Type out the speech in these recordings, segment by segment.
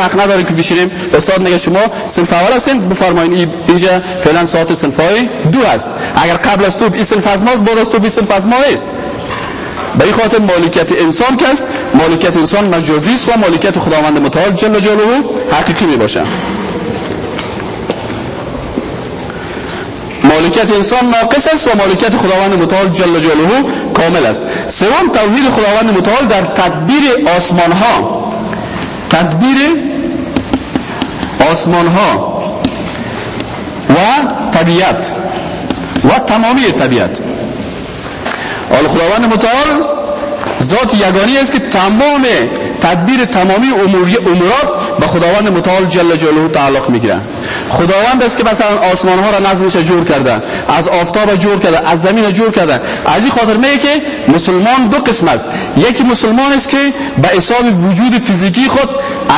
حق نداره که بشینیم. استاد میگه شما صنف اول هستین بفرمایید اینجا فعلا ساعت صنف دو هست. اگر قبل از تو این صنف از ماست بعد از تو صنف از ما است به این خاطر مالکیت انسان که است مالکیت انسان مجازی است و مالکیت خداوند متعال جل جلاله حقیقی می باشه مالکیت انسان ناقص است و مالکیت خداوند متعال جل جلاله کامل است. سوم توحید خداوند متعال در تدبیر آسمان ها تدبیر آسمان ها و طبیعت و تمامی طبیعت حال خداوند متعال ذات یگانی است که تمام تدبیر تمامی امورات به خداوند متعال جل جلاله تعلق می‌گیره خداوند است که مثلا آسمان ها را نظمش جور کرده از آفتاب جور کرده از زمین جور کرده. از این خاطر میگه که مسلمان دو قسم است. یکی مسلمان است که به حساب وجود فیزیکی خود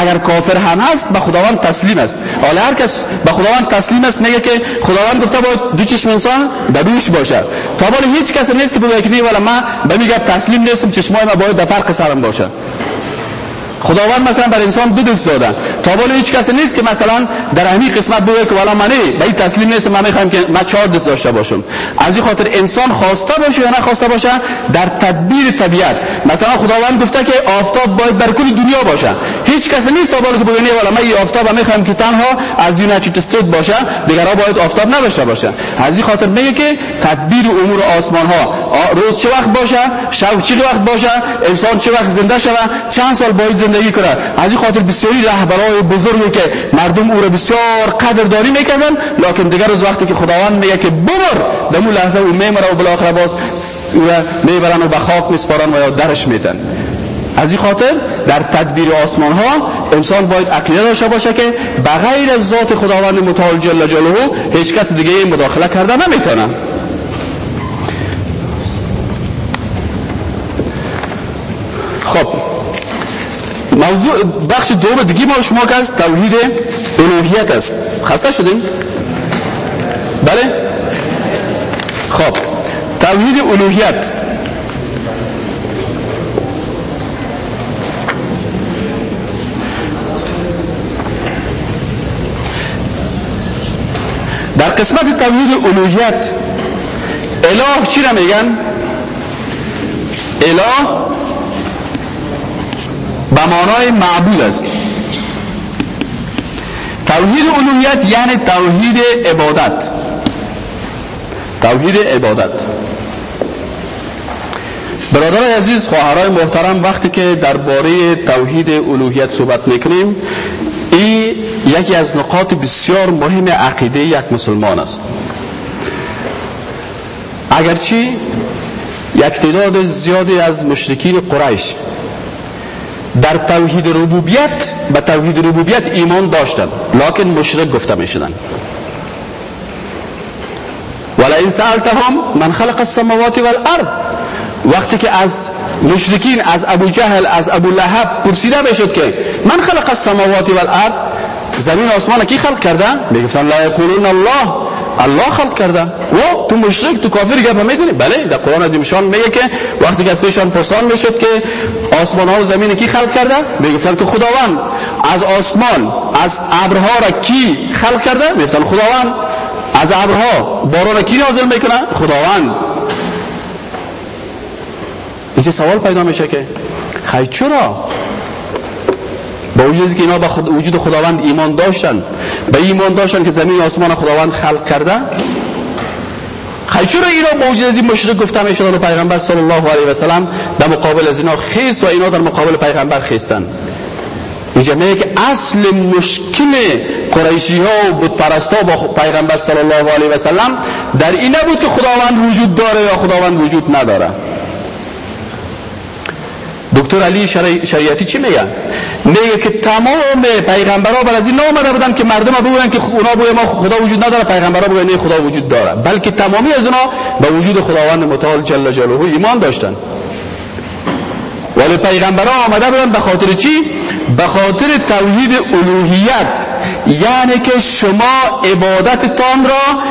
اگر کافر هم هست به خداوند تسلیم است. حالا هر کس به خداوند تسلیم است میگه که خداوند گفته باید دو چشم انسان در باشه. تا بالا هیچ کس نیست که بگه ولی من به میگه تسلیم نیستم چشمای ما باید در فرق سرم باشه. خداوند مثلا بر انسان دو دست داده. تا بالا هیچ کسی نیست که مثلا در همین قسمت بگه که والا منی به این تسلیم نیست من می‌خوام که من چهار دست داشته باشم. از این خاطر انسان خواسته باشه یا نخواسته باشه در تدبیر طبیعت. مثلا خداوند گفته که آفتاب باید بر کل دنیا باشه. هیچ کسی نیست تا بالا که بگه والا من این آفتاب می‌خوام که تنها از یونایتد استیت باشه دیگرها باید آفتاب نداشته باشه. از این خاطر میگه که تدبیر امور آسمان ها روز چه وقت باشه؟ شب چه وقت باشه؟ انسان چه وقت زنده شوه چند سال باید زندگی کنه از این خاطر بسیاری رهبرای بزرگی که مردم او را بسیار قدردانی می‌کردن لکن دیگر از وقتی که خداوند میگه که بمر اون لحظه او میمره و بالاخره باز او را می‌برن و به خاک میسپارن و یا درش میتن از این خاطر در تدبیر آسمان ها انسان باید عقیده داشته باشه که بغیر از ذات خداوند متعال جل جلاله هیچ کس دیگه مداخله کرده نمی‌تونه. خب موضوع بخش دوم دیگه ما شما که از توحید الوهیت است. خسته شدیم بله؟ خب. توحید الوهیت. در قسمت توحید الوهیت اله چی را میگن؟ اله به معنای معبود است. توحید الوهیت یعنی توحید عبادت. توحید عبادت. برادر عزیز خواهرای محترم وقتی که درباره توحید الوهیت صحبت می‌کنیم این یکی از نقاط بسیار مهم عقیده یک مسلمان است. اگرچه یک تعداد زیادی از مشرکین قریش در توحید ربوبیت به توحید ربوبیت ایمان داشتن. لکن مشرک گفته می‌شدن. ولئن سألتهم من خلق السماوات والارض وقتی که از مشرکین از ابو جهل از ابو لهب پرسیده بشد که من خلق السماوات والارض زمین آسمان کی خلق کرده؟ می‌گفتن لا یقولون الله. الله خلق کرده. و تو مشرک تو کافر گپ می‌زنی. بله در قرآن عظیم شان میگه که وقتی که از پیشان پرسان می‌شد که آسمان ها و زمین کی خلق کرده؟ می‌گفتن که خداوند. از آسمان از ابرها را کی خلق کرده؟ می‌گفتن خداوند. از ابرها باران کی نازل می‌کنه؟ خداوند. اینجا سوال پیدا میشه که؟ خیلی چرا؟ با وجودی که اینا به خود وجود خداوند ایمان داشتن. به ایمان داشتن که زمین آسمان خداوند خلق کرده. خیلی چرا اینا با وجود از این مشرک گفته شدن و پیغمبر صلی الله علیه و سلم در مقابل از اینا خیست و اینا در مقابل پیغمبر خیستن. اینجا میگه که اصل مشکل قریشی ها و بود پرستا با پیغمبر صلی الله علیه و سلم در این نبود که خداوند وجود داره یا خداوند وجود نداره. دکتر علی شریعتی چی میگه میگه که تمام پیغمبرها بر از این نامده بودن که مردم بگوین که اونا بگوین ما خدا وجود نداره پیغمبرها بگوین نه خدا وجود داره. بلکه تمامی از اونا به وجود خداوند متعال جل جلاله ایمان داشتن. ولی پیغمبرها آمده بودن به خاطر چی؟ به خاطر توحید الوهیت. یعنی که شما عبادتتان را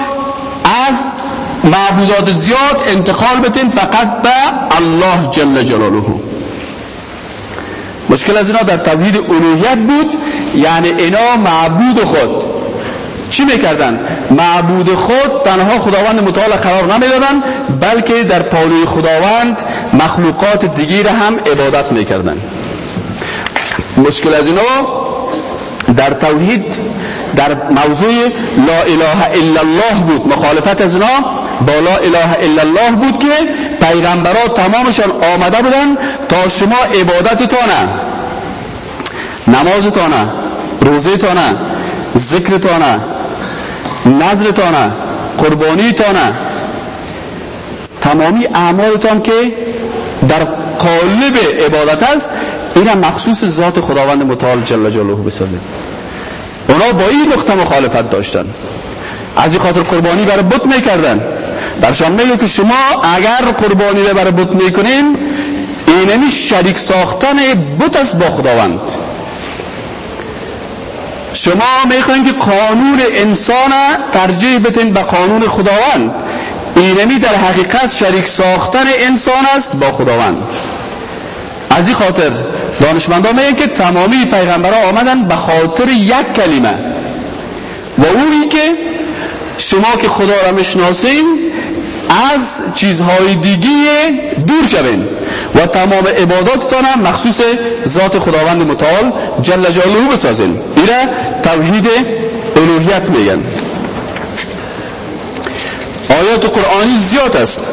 از معبودات زیاد انتقال بتین فقط به الله جل جلاله. مشکل از اینا در توحید الوهیت بود یعنی اینا معبود خود. چی می‌کردن؟ معبود خود تنها خداوند متعال قرار نمی‌دادن بلکه در پالوی خداوند مخلوقات دیگی را هم عبادت می‌کردن. مشکل از اینا در توحید در موضوع لا اله الا الله بود. مخالفت از اینا با لا اله الا الله بود که پیغمبرات تمامشان آمده بودن تا شما عبادتتانه نمازتانه روزتانه ذکرتانه نظرتانه قربانیتانه تمامی اعمالتان که در قالب عبادت است این مخصوص ذات خداوند متعال جل جلاله بسازید اونا با این نقطه مخالفت داشتن. از این خاطر قربانی برای بت می‌کردن برشان میگه که شما اگر قربانی رو برای بت می‌کنین اینمی شریک ساختن بت است با خداوند. شما می‌خواین که قانون انسان ترجیح بتین به قانون خداوند. اینمی در حقیقت شریک ساختن انسان است با خداوند. از این خاطر دانشمندان میگن که تمامی پیغمبران آمدن به خاطر یک کلمه. و او که شما که خدا را می‌شناسین از چیزهای دیگه دور شوین و تمام عباداتتان هم مخصوص ذات خداوند متعال جل جلاله بسازین. ایره توحید الوهیت میگن. آیات قرآنی زیاد است.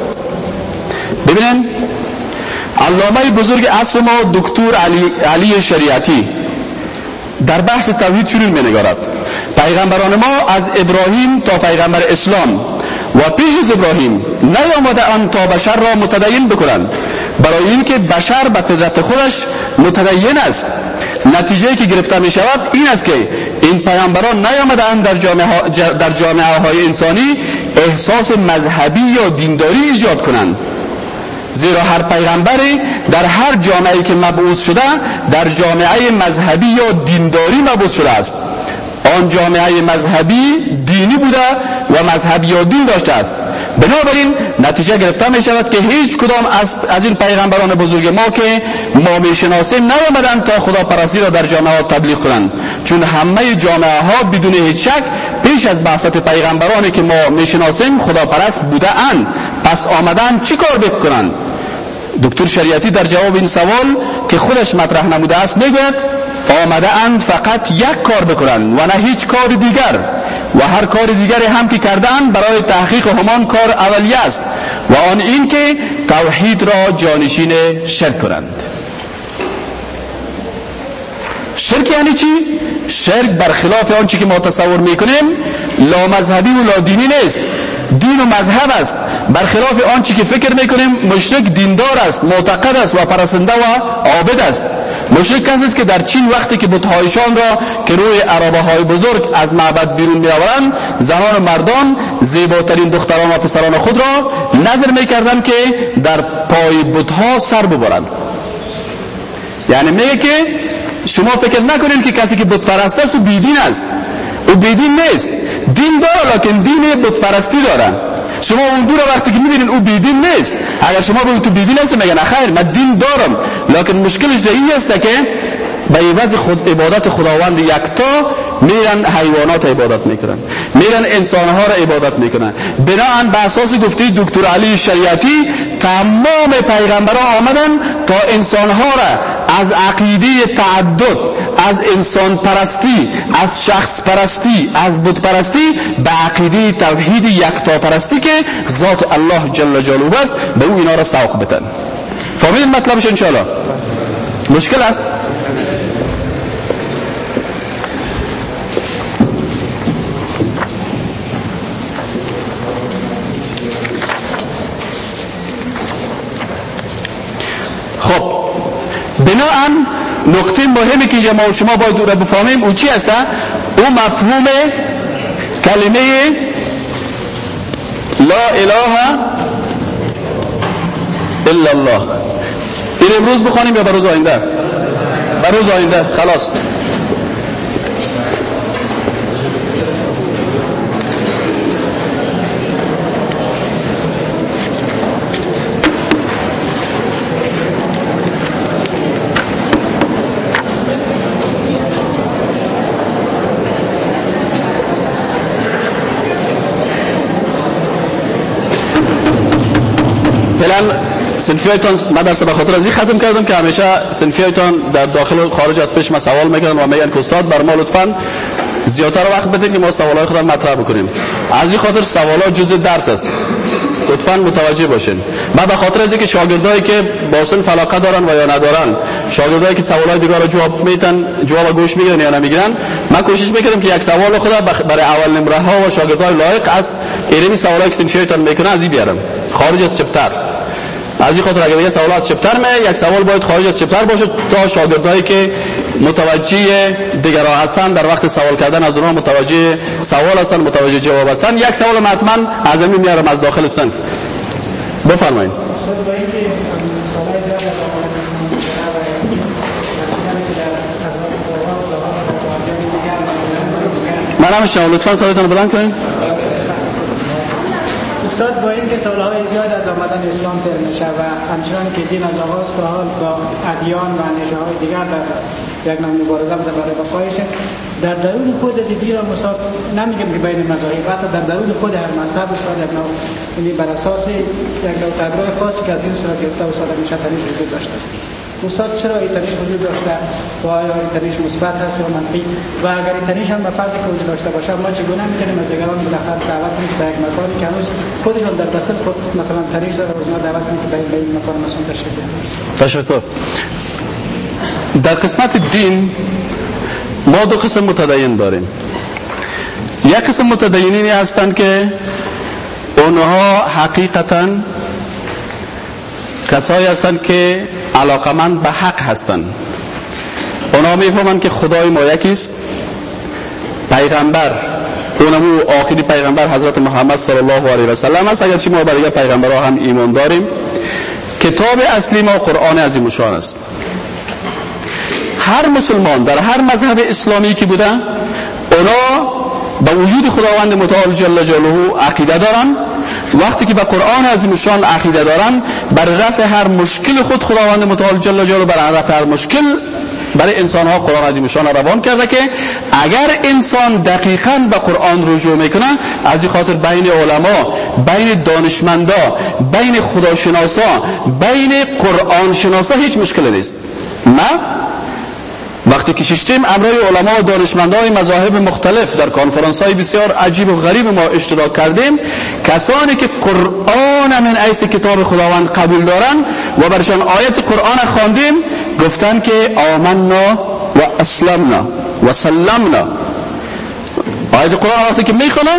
ببینن علامه بزرگ عصر ما دکتر علی, علی شریعتی در بحث توحید چنین نگارد پیغمبران ما از ابراهیم تا پیغمبر اسلام و پیش از ابراهیم نیامده ان تا بشر را متدین بکنند. برای اینکه بشر به فطرت خودش متدین است. نتیجه که گرفته می شود این است که این پیامبران نیامدند در جامعه, در جامعه های انسانی احساس مذهبی یا دینداری ایجاد کنند. زیرا هر پیغمبری در هر جامعه که مبعوث شده در جامعه مذهبی یا دینداری مبعوث شده است. آن جامعه مذهبی دینی بوده و مذهبی یا دین داشته است. بنابراین نتیجه گرفته می شود که هیچ کدام از, از این پیغمبران بزرگ ما که ما می شناسیم نیامدند تا خدا پرستی را در جامعه تبلیغ کنند. چون همه جامعه ها بدون هیچ شک پیش از بعثت پیغمبرانی که ما می شناسیم خدا پرست بوده اند. پس آمدن چی کار بکنند دکتر شریعتی در جواب این سوال که خودش مطرح نموده است می‌گوید آمده اند فقط یک کار بکنن و نه هیچ کار دیگر. و هر کار دیگری هم که کردن برای تحقیق همان کار اولی است و آن این که توحید را جانشین شرک کنند. شرک یعنی چی؟ شرک برخلاف آنچه که ما تصور می‌کنیم لا مذهبی و لا دینی نیست. دین و مذهب است. برخلاف آنچه که فکر می‌کنیم مشرک دیندار است معتقد است و پرسنده و عابد است. مشرک کسی است که در چین وقتی که بتهایشان را که روی عربه های بزرگ از معبد بیرون میآورند زنان و مردان زیباترین دختران و پسران خود را نظر می‌کردند که در پای بتها سر ببرند. یعنی میگه که شما فکر نکنید که کسی که بت پرست است و بیدین است. او بیدین نیست. دین داره لکن دین بت پرستی داره. شما اون دو وقتی که می‌بینین او بیدین نیست. اگر شما بگید تو بیدین هستی میگن خیر من دین دارم. لکن مشکلش در این است که به عوض خود عبادت خداوند یکتا میرن حیوانات عبادت می‌کنن. میرن انسانها را عبادت می‌کنن. بناهن به اساس گفته دکتر علی شریعتی تمام پیغمبران آمدن تا انسانها را از عقیده تعدد از انسان پرستی از شخص پرستی از بود پرستی به عقیده توحید یکتا پرستی که ذات الله جل جلاله است به او اینا را سوق بتن. فهمیدین مطلبش انشاءالله. مشکل است؟ بناهن نقطه مهمی که ما شما باید را بفهمیم او چی است؟ او مفهوم کلمه لا اله الا الله. این امروز بخوانیم یا بروز آینده؟ بروز آینده خلاص. فعلا سنفیایتان من درس به خاطر از این ختم کردم که همیشه سنفیایتان در داخل و خارج از پیش ما سوال می‌کنن و میگن که استاد بر ما لطفا زیادتر وقت بدین که ما سوالای خودم مطرح بکنیم. از این خاطر سوالات جزء درس است. لطفا متوجه باشین. من به خاطر از اینکه شاگردایی که با سن فلاقه دارن و یا ندارن شاگردایی که سوالای دیگر رو جواب میتن جواب گوش می‌گیرن یا نمی‌گیرن من کوشش می‌کردم که یک سوال خدا برای اول نمره ها و شاگردای لایق از ایرمی سوالایی که سنفیایتان می‌کنه از این بیارم. خارج از چپتر. از این خاطر اگر یه سوال از چپتر می یک سوال باید خارج از چپتر باشه تا شاگردایی که متوجه دیگران هستن در وقت سوال کردن از اونها متوجه سوال هستن متوجه جواب هستن یک سوال حتما از این میارم از داخل سن بفرمایید. من هم شما لطفا سوالتون بلند کنید. استاد با اینکه سالهای زیاد از آمدن اسلام تر میشه و همچنان که دین از آغاز تا حال با ادیان و های دیگر در یک نوع مبارزه بوده برای بقایشه در درون خود از دین را مصاب نمیگم که بین مذاهب حتی در درون خود هر مذهب استاد یک نوع یعنی بر اساس یک نوع تعبیر خاصی که از دین صورت گرفته استاد میشه تنیش وجود داشته. استاد چرا این تنیش وجود داشته؟ و آیا این تنیش مثبت هست یا منفی؟ و اگر این تنیش هم به فرض که وجود داشته باشه ما چگونه می‌تونیم از دیگران بالاخره دعوت کنیم؟ به یک مکانی که هنوز خودشون در داخل خود مثلا تنیش داره و دعوت کنیم که به این مکان مثلا تشریف تشکر. در قسمت دین ما دو قسم متدین داریم. یک قسم متدینینی هستند که اونها حقیقتا کسایی هستند که علاقمند به حق هستند. اونها می‌فهمند که خدای ما یکیست پیغمبر اونمو آخری پیغمبر حضرت محمد صلی الله علیه و سلم است. اگرچه ما برای پیغمبرها هم ایمان داریم. کتاب اصلی ما قرآن عظیم شان است. هر مسلمان در هر مذهب اسلامی که بوده اونا به وجود خداوند متعال جل جلاله عقیده دارن. وقتی که به قرآن عظیم شان عقیده دارن بر رفع هر مشکل خود خداوند متعال جل جلاله بر رفع هر مشکل برای انسان ها قرآن عظیم شان روان کرده که اگر انسان دقیقا به قرآن رجوع می‌کنه از این خاطر بین علما بین دانشمندا بین خداشناسا بین قرآن شناسا هیچ مشکل نیست. نه؟ وقتی که ششتیم امرای علما و دانشمندان مذاهب مختلف در کنفرانس های بسیار عجیب و غریب ما اشتراک کردیم کسانی که قرآن من ایس کتاب خداوند قبول دارن و برشان آیت قرآن خواندیم گفتن که آمنا و اسلمنا و سلمنا. آیت قرآن وقتی که می‌خونن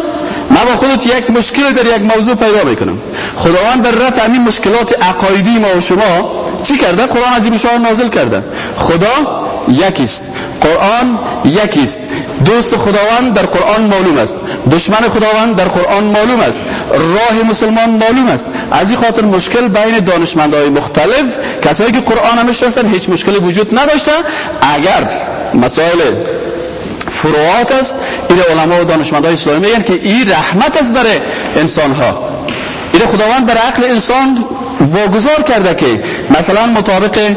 ما با خودت یک مشکل در یک موضوع پیدا می‌کنم. خداوند بر رفع همین مشکلات عقایدی ما و شما چی کرده؟ قرآن عظیم شما نازل کرده. خدا یکیست. قرآن یکیست. دوست خداوند در قرآن معلوم است. دشمن خداوند در قرآن معلوم است. راه مسلمان معلوم است. از این خاطر مشکل بین دانشمندهای مختلف کسایی که قرآن هم هیچ مشکلی وجود نداشته. اگر مسائل فروعات است این علما و دانشمندهای اسلامی میگن که این رحمت است برای انسان ها این خداوند بر عقل انسان واگذار کرده که مثلا مطابق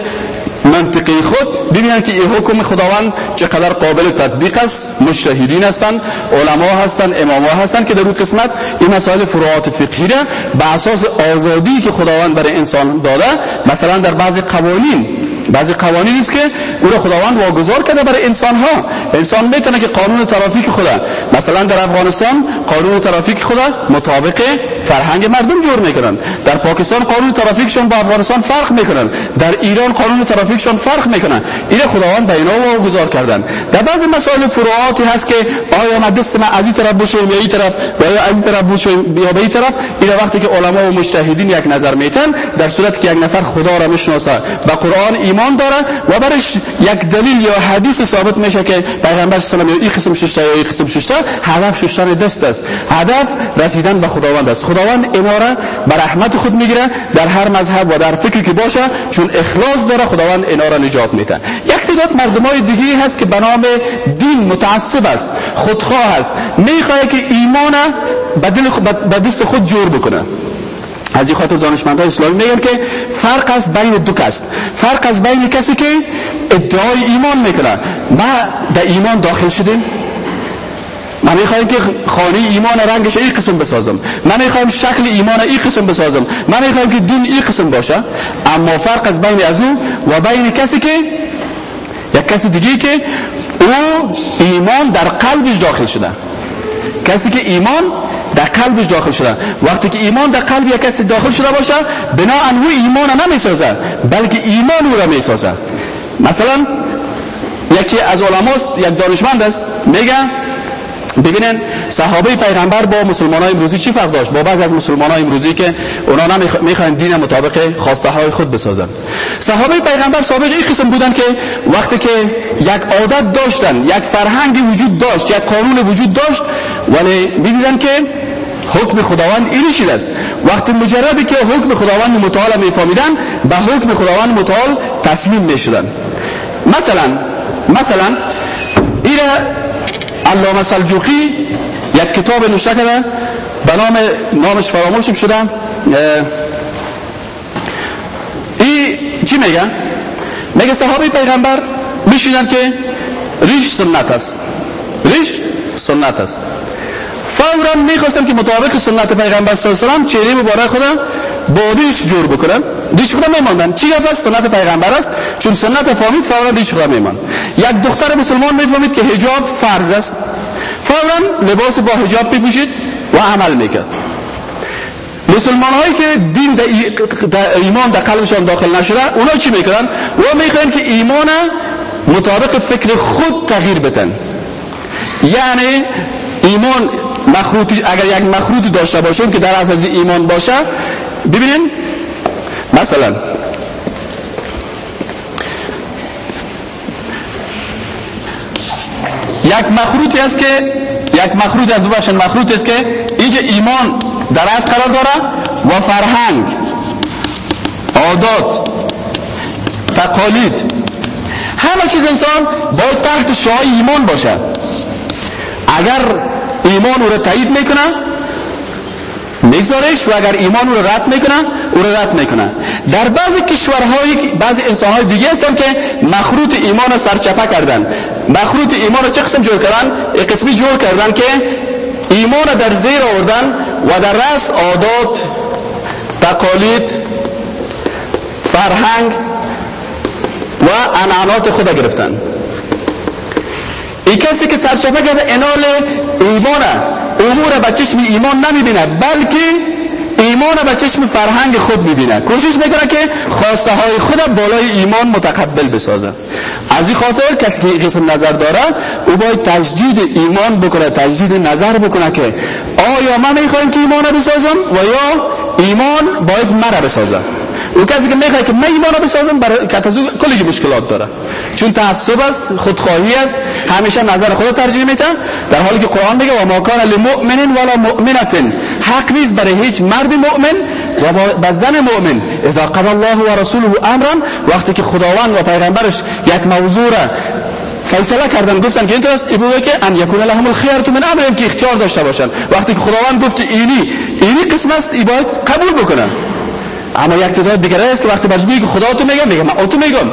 منطقی خود ببینن که این حکم خداوند چقدر قابل تطبیق است مجتهدین هستند علما هستند اماما هستند که در اون قسمت این مسائل فروعات فقهی را به اساس آزادی که خداوند برای انسان داده مثلا در بعضی قوانین بعضی قوانین است که او را خداوند واگذار کرده برای انسان ها انسان می‌تونه که قانون ترافیک خدا مثلا در افغانستان قانون ترافیک خدا مطابق فرهنگ مردم جور می‌کنن. در پاکستان قانون ترافیکشون با افغانستان فرق می‌کنن. در ایران قانون ترافیکشون فرق می‌کنن. این خداوند به اینا واگذار کردن. در بعضی مسائل فروعاتی هست که آیا ما دست ما از این طرف باشه یا این طرف و یا از این طرف باشه یا به این طرف؟ این وقتی که علما و مجتهدین یک نظر میتن در صورت که یک نفر خدا را می‌شناسه با قرآن ایمان داره و برش یک دلیل یا حدیث ثابت میشه که پیغمبر صلی الله علیه و این قسم ششته یا این قسم ششته هدف ششتن دست است. هدف رسیدن به خداوند است. خداوند اماره بر رحمت خود می‌گیره در هر مذهب و در فکری که باشه چون اخلاص داره خداوند اینا را نجات میده. یک تعداد مردمای دیگه هست که به نام دین متعصب است خودخواه است. می‌خواد که ایمان به دل به دست خود جور بکنه. از این خاطر دانشمندان اسلامی میگن که فرق از بین دو کس. فرق از بین کسی که ادعای ایمان می‌کنه. ما در ایمان داخل شدیم. من می‌خوایم که خانه ایمان رنگش این قسم بسازم. من می‌خوایم شکل ایمان این قسم بسازم. من می‌خوایم که دین این قسم باشه. اما فرق از بین از او و بین کسی که یک کسی دیگه که او ایمان در قلبش داخل شده. کسی که ایمان در قلبش داخل شده. وقتی که ایمان در قلب یک کسی داخل شده باشه بنا او ایمان نمی‌سازه بلکه ایمان او را می‌سازه. مثلا یکی از علماست یک دانشمند است میگه ببینن صحابه پیغمبر با مسلمان های امروزی چی فرق داشت؟ با بعض از مسلمان های امروزی که اونا نمی‌خوان دین مطابق خواسته های خود بسازن. صحابه پیغمبر سابق این قسم بودن که وقتی که یک عادت داشتن یک فرهنگی وجود داشت یک قانون وجود داشت ولی می‌دیدن که حکم خداوند این چیز است. وقتی مجردی که حکم خداوند متعال میفهمیدن به حکم خداوند متعال تسلیم می‌شدن. مثلا مثلا این علامه سلجوقی یک کتاب نوشته کرده به نام نامش فراموشم شده. ای چی میگه میگه صحابه پیغمبر میشیدن که ریش سنت است. ریش سنت است. فورا می‌خواستم که مطابق سنت پیغمبر صلی الله علیه و چهره مبارک خدا با ریش جور بکنن. ریش خدا میماندن. چی گفت؟ سنت پیغمبر است. چون سنت فهمید فورا ریش خدا میمان یک دختر مسلمان می‌فهمید که حجاب فرض است. فورا لباس با حجاب میپوشید و عمل می‌کرد. مسلمان هایی که دین در ایمان در قلبشان داخل نشده اونا چی می‌کنن و می‌خواین که ایمان مطابق فکر خود تغییر بتن یعنی ایمان مخروطی اگر یک مخروطی داشته باشون که در اساس ایمان باشه ببینین مثلا یک مخروطی است که یک مخروط از ببخشن مخروط است که اینجا ایمان در از قرار داره و فرهنگ عادات تقالید همه چیز انسان باید تحت شاه ایمان باشه. اگر ایمان او را تایید می‌کنه میگذارش و اگر ایمان او را رد می‌کنه او را رد می‌کنه. در بعضی کشورهای بعضی انسانهای دیگه هستن که مخروط ایمان سرچپه کردن مخروط ایمان چه قسم جور کردن؟ یک قسمی جور کردن که ایمان در زیر آوردن و در رأس عادات تقالید فرهنگ و انعنات خود گرفتن. این کسی که سرچپه کرده انال ایمان امور به چشم ایمان نمی‌بینه بلکه ایمان به چشم فرهنگ خود می‌بینه. کوشش می‌کنه که خواسته های خود بالای ایمان متقبل بسازه. از این خاطر کسی که این قسم نظر داره او باید تجدید ایمان بکنه تجدید نظر بکنه که آیا من می‌خوایم که ایمان بسازم و یا ایمان باید مرا بسازه. او کسی که می‌خواد که من ایمان بسازم برای کتازو کلی مشکلات داره. چون تعصب است خودخواهی است همیشه نظر خود ترجیح میده در حالی که قرآن میگه و ما کان لمؤمن ولا مؤمنه حق نیست برای هیچ مرد مؤمن و با زن مؤمن. اذا قضى الله و رسوله امرا وقتی که خداوند و پیغمبرش یک موضوع را فیصله کردن گفتن که اینطور است ای که ان یکون لهم الخيار من امرهم که اختیار داشته باشن. وقتی که خداوند گفت اینی اینی قسم است ای باید قبول بکنن. اما یک تعداد دیگر است که وقتی برش که خدا تو میگم میگم من تو میگم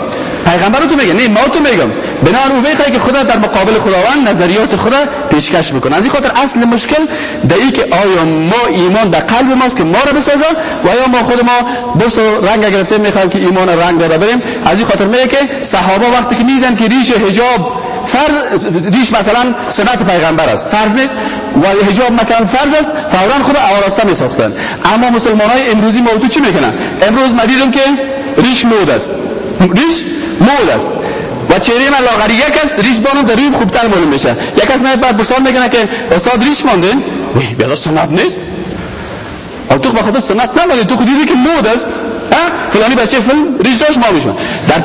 پیغمبر تو میگه نه ما تو میگم بنا او می‌خوای که خدا در مقابل خداوند نظریات خدا پیشکش بکنه از این خاطر اصل مشکل در که آیا ما ایمان در قلب ماست که ما را بسازه و یا ما خود ما و رنگ گرفته می‌خوایم که ایمان رنگ داره بریم از این خاطر میگه که صحابه وقتی که میدن که ریش حجاب فرض ریش مثلا سنت پیغمبر است فرض نیست. و حجاب مثلا فرض است فورا خود آراسته می ساختن اما مسلمان های امروزی موضوع چی می‌کنن؟ امروز مدیدم که ریش مود است. ریش مود است. و چهره من لاغری یک است ریش بانم در رویم خوبتر معلوم میشه. یک از من بعد می‌کنه که استاد ریش مانده. وی بیادا سنت نیست. اما تو بخاطر سنت نمانده تو خود دیدی که مود است. فلانی بچه فیلم ریش داشت ما میشم در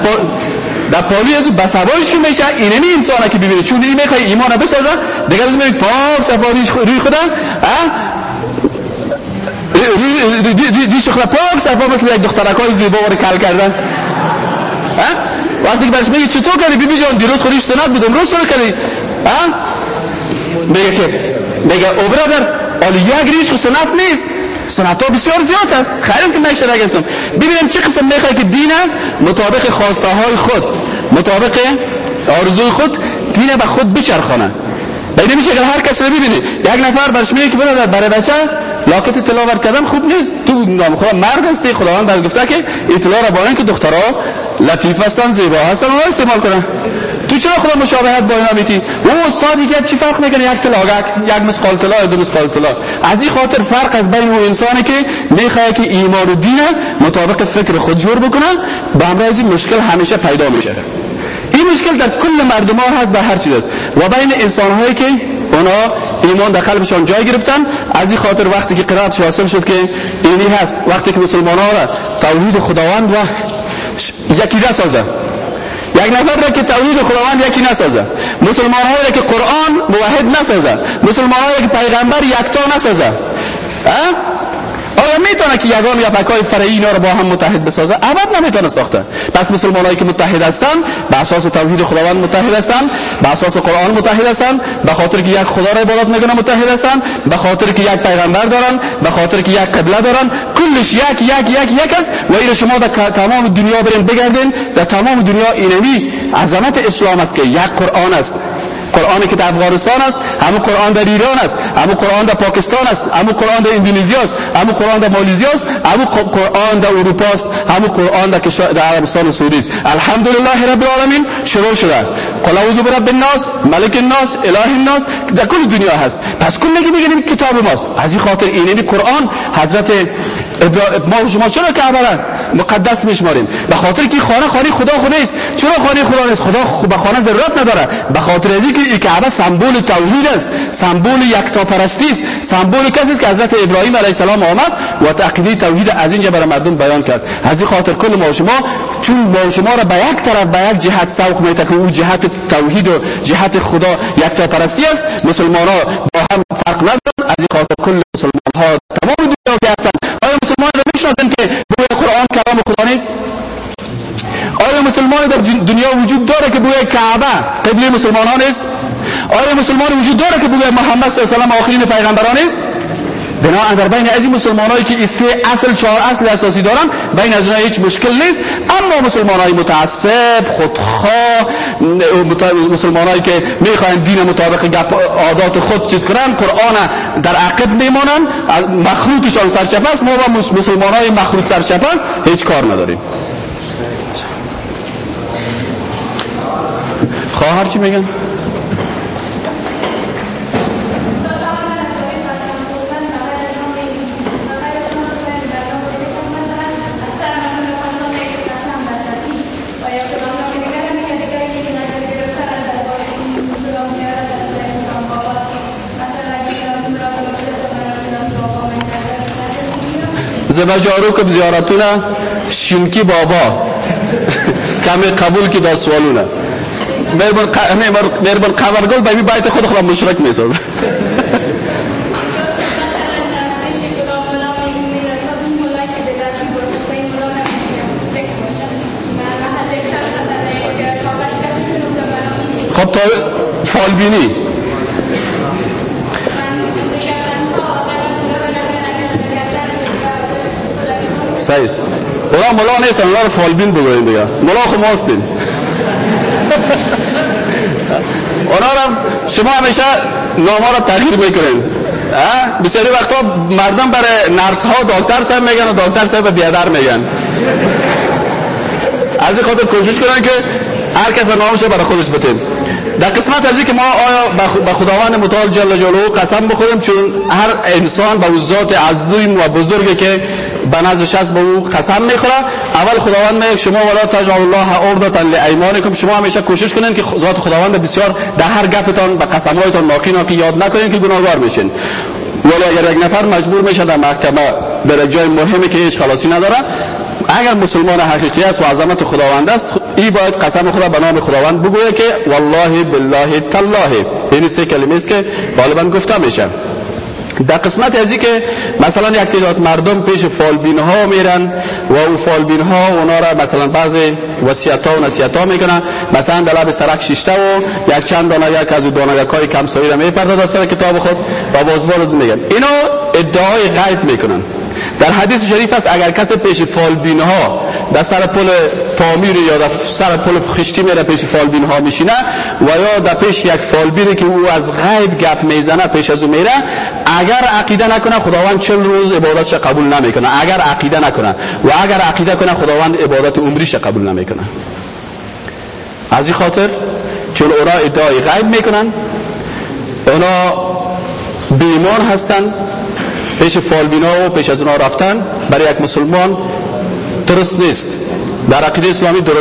در پالی از بسوایش که میشه. اینمی انسانه که ببینه. چون این می‌خوای ایمان بسازه. دیگر از می‌بینید پاک صفایش روی خدا. ریش خدا پاک صفا مثل یک دخترک های زیبا رو کل کردن. وقتی که برش میگه چطور کردی بیبی جان؟ دیروز خودش سنت بودم روز چرا کردی میگه که میگه او برادر آلی یک ریش سنت نیست. سنت ها بسیار زیاد است. خیلی که نکشه نگفتم ببینیم چه قسم می‌خوای که دین مطابق خواسته های خود مطابق آرزوی خود دین به خود بچرخانه. به میشه هر کس رو ببینه یک نفر برش میگه که برادر برای بچه لاکت تلاوت کردن خوب نیست. تو نام خدا مرد هستی. خداوند بر گفته که اطلاع را با که دخترها لطیف هستن زیبا هستن. اونها استعمال کنن تو چرا خدا مشابهت با اینا میتی اون استاد دیگه چی فرق می‌کنه؟ یک تلاگک یک مسقال طلا دو مسقال طلا. از این خاطر فرق از بین اون انسانی که می‌خواد که ایمان و دین مطابق فکر خود جور بکنه به همراه مشکل همیشه پیدا میشه. این مشکل در کل مردم ها هست در هر چیز است و بین انسان هایی که اونا ایمان در قلبشان جای گرفتن از این خاطر وقتی که قرائت حاصل شد که اینی هست وقتی که مسلمان ها را توحید خداوند و یکی نسازه یک نفر را که توحید خداوند یکی نسازه. مسلمان هایی که قرآن موحد نسازه. مسلمان هایی که پیغمبر یکتا نسازه. آیا می‌تونه که یگان یا پکای فرعی اینا رو با هم متحد بسازه؟ ابد نمی‌تونه ساخته. پس مسلمانایی که متحد هستن به اساس توحید خداوند متحد هستن به اساس قرآن متحد هستن به خاطر که یک خدا را عبادت می‌کنن متحد هستن به خاطر که یک پیغمبر دارن به خاطر که یک قبله دارن کلش یک یک یک یک است و این شما در تمام دنیا برین بگردین در تمام دنیا اینمی عظمت اسلام است که یک قرآن است. قرآنی که در افغانستان است همون قرآن در ایران است همون قرآن در پاکستان است همون قرآن در اندونزی است همون قرآن در مالزی است همون قرآن در اروپا است همون قرآن در در عربستان سعودی است. الحمدلله رب العالمین شروع شده. قل اعوذ برب الناس ملک الناس اله الناس در کل دنیا هست. پس کل نگی میگیم کتاب ماست. از این خاطر این قرآن حضرت ما شما چرا کعبه مقدس میشماریم. به خاطر که خانه خانه خدا خدا است. چرا خانه خدا نیست؟ خدا به خانه ضرورت نداره. به خاطر از اینکه کعبه سمبل توحید است. سمبل یکتاپرستی است. سمبل کسی است که حضرت ابراهیم علیه السلام آمد و تعقیده توحید از اینجا برای مردم بیان کرد. از این خاطر کل ما شما چون ما شما را به یک طرف به یک جهت سوق که او جهت توحید و جهت خدا یکتاپرستی است. مسلمان ها با هم فرق ندارن. از این خاطر کل مسلمان ها تمام دنیا هستند آیا مسلمان را می‌شناسند که بوی قرآن کلام خدا نیست؟ آیا مسلمان در دنیا وجود داره که بوی کعبه قبله مسلمانان است آیا مسلمان وجود داره که بوی محمد صلی الله علیه و آخرین پیغمبران است بنا در بین از مسلمانایی که سه اصل چهار اصل اساسی دارن بین از اونها هیچ مشکل نیست. اما مسلمانای متعصب خودخواه مسلمانایی که می‌خواین دین مطابق گپ عادات خود چیز کنن قرآن در عقب میمانن مخلوطشان سرچپه است. ما با مسلمانای مخلوط سرچپه هیچ کار نداریم. خواهر چی میگن؟ زبجارو کب زیارتونه شینکی بابا. کمی قبول کی دا سوالونه. مهربان قبرگل به بیت خود خود مشرک میساز خب تا فالبینی. سایس اونا ملا نیستن اونا رو فالبین بگوین دیگه. ملا خب ماستیم اونا رو شما همیشه نامها را تغییر می‌کنین. بسیاری وقتا مردم برای نرس ها دکتر صاحب میگن و دکتر صاحب بیادر میگن. از این خاطر کوشش کنن که هر کس نامش برای خودش بتیم در قسمت از که ما آیا به خداوند متعال جل جلاله قسم بخوریم چون هر انسان به ذات عظیم و بزرگی که به نزدش هست به او قسم می‌خوره. اول خداوند میگه شما ولا تجعل الله عرضه لایمانکم شما همیشه کوشش کنین که ذات خداوند بسیار در هر گپتان به قسمهایتان ناقی ناقی یاد نکنین که گناهگار میشین ولی اگر یک نفر مجبور میشه در محکمه در جای مهمی که هیچ خلاصی نداره اگر مسلمان حقیقی است و عظمت خداوند است ای باید قسم خدا به نام خداوند بگویه که والله بالله تالله. این سه کلمه است که غالبا گفته میشه. در قسمت ازی که مثلا یک تعداد مردم پیش فالبین ها میرن و او فالبین ها اونا را مثلا بعض وصیت ها و نصیحت ها می‌کنن. مثلا در لب سرک شیشته و یک چند دانه یک از دانه های کم را میپرده سر کتاب خود و بازبار از میگن اینا ادعای غیب می‌کنن. در حدیث شریف است اگر کسی پیش فالبین ها در سر پل پامیر یا در سر پل خشتی میره پیش فالبین ها میشینه و یا در پیش یک فالبینی که او از غیب گپ می‌زنه پیش از او میره اگر عقیده نکنه خداوند چل روز عبادتش قبول نمی‌کنه. اگر عقیده نکنه و اگر عقیده کنه خداوند عبادت عمریش قبول نمی‌کنه. از این خاطر چون اونا ادعای غیب می‌کنن اونا بیمار هستن پیش فالبینا و پیش از اونا رفتن. برای یک مسلمان درست نیست. در عقیده اسلامی درست